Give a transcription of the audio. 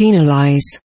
penalize